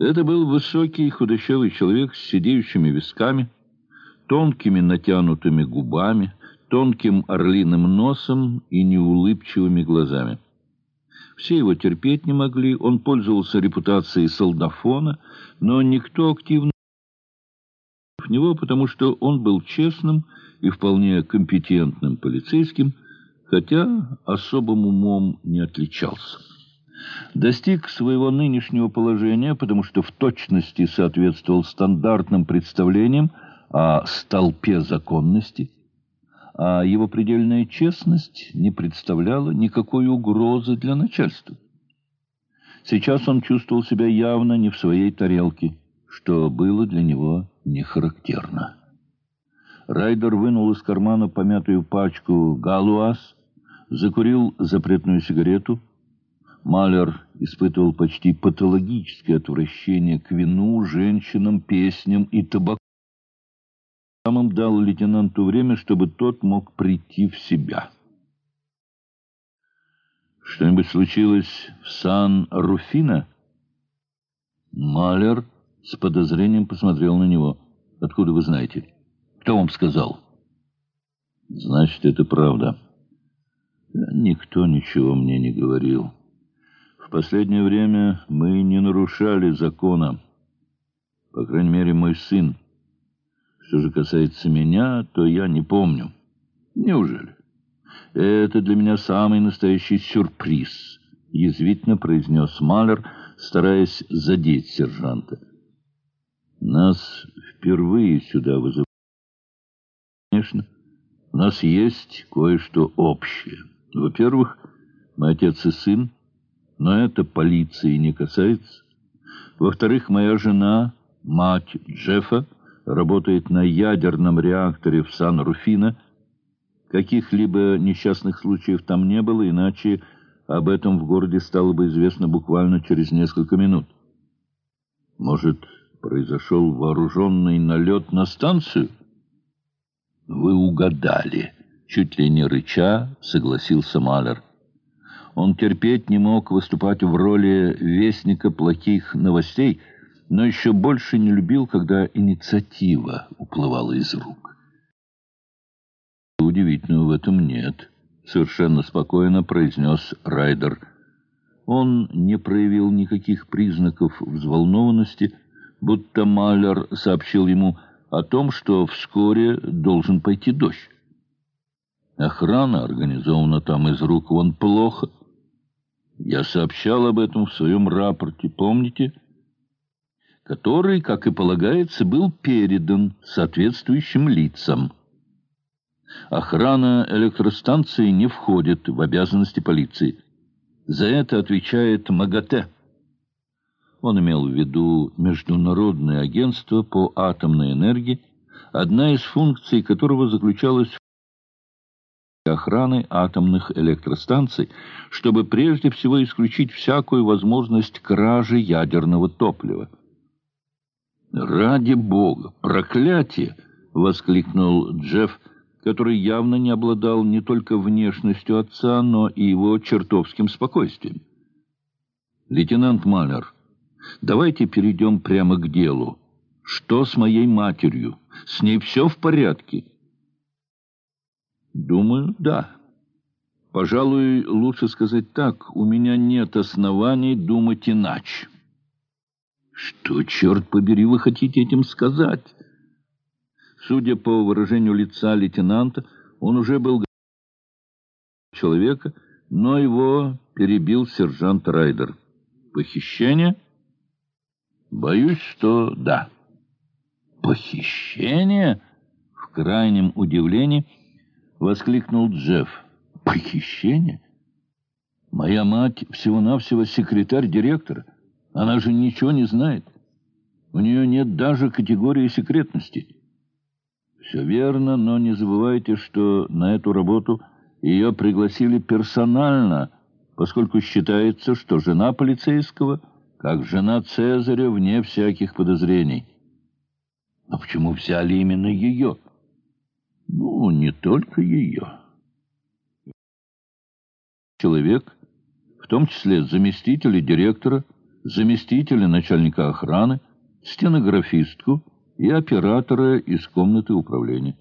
Это был высокий худощавый человек с сидеющими висками, тонкими натянутыми губами, тонким орлиным носом и неулыбчивыми глазами. Все его терпеть не могли, он пользовался репутацией солдафона, но никто активно в него, потому что он был честным и вполне компетентным полицейским, хотя особым умом не отличался. Достиг своего нынешнего положения, потому что в точности соответствовал стандартным представлениям о столпе законности, а его предельная честность не представляла никакой угрозы для начальства. Сейчас он чувствовал себя явно не в своей тарелке, что было для него не характерно. Райдер вынул из кармана помятую пачку «Галуаз», закурил запретную сигарету. Малер испытывал почти патологическое отвращение к вину, женщинам, песням и табаку. Самым дал лейтенанту время, чтобы тот мог прийти в себя. «Что-нибудь случилось в Сан-Руфино?» Малер с подозрением посмотрел на него. «Откуда вы знаете?» Кто вам сказал? Значит, это правда. Никто ничего мне не говорил. Последнее время мы не нарушали закона. По крайней мере, мой сын. Что же касается меня, то я не помню. Неужели? Это для меня самый настоящий сюрприз, язвительно произнес Малер, стараясь задеть сержанта. Нас впервые сюда вызывали. Конечно, у нас есть кое-что общее. Во-первых, мы отец и сын, но это полиции не касается. Во-вторых, моя жена, мать Джеффа, работает на ядерном реакторе в Сан-Руфино. Каких-либо несчастных случаев там не было, иначе об этом в городе стало бы известно буквально через несколько минут. Может, произошел вооруженный налет на станцию? «Вы угадали», — чуть ли не рыча согласился Малер. Он терпеть не мог выступать в роли вестника плохих новостей, но еще больше не любил, когда инициатива уплывала из рук. «Удивительного в этом нет», — совершенно спокойно произнес Райдер. Он не проявил никаких признаков взволнованности, будто Малер сообщил ему о том, что вскоре должен пойти дождь. Охрана организована там из рук вон плохо. Я сообщал об этом в своем рапорте, помните? Который, как и полагается, был передан соответствующим лицам. Охрана электростанции не входит в обязанности полиции. За это отвечает МАГАТЭ. Он имел в виду Международное агентство по атомной энергии, одна из функций которого заключалась в охраны атомных электростанций, чтобы прежде всего исключить всякую возможность кражи ядерного топлива. «Ради Бога! Проклятие!» — воскликнул Джефф, который явно не обладал не только внешностью отца, но и его чертовским спокойствием. «Лейтенант Малер», Давайте перейдем прямо к делу. Что с моей матерью? С ней все в порядке? Думаю, да. Пожалуй, лучше сказать так. У меня нет оснований думать иначе. Что, черт побери, вы хотите этим сказать? Судя по выражению лица лейтенанта, он уже был человека, но его перебил сержант Райдер. Похищение? Боюсь, что да. Похищение? В крайнем удивлении воскликнул Джефф. Похищение? Моя мать всего-навсего секретарь директора. Она же ничего не знает. У нее нет даже категории секретности. Все верно, но не забывайте, что на эту работу ее пригласили персонально, поскольку считается, что жена полицейского — как жена Цезаря, вне всяких подозрений. Но почему взяли именно ее? Ну, не только ее. Человек, в том числе заместителя директора, заместителя начальника охраны, стенографистку и оператора из комнаты управления.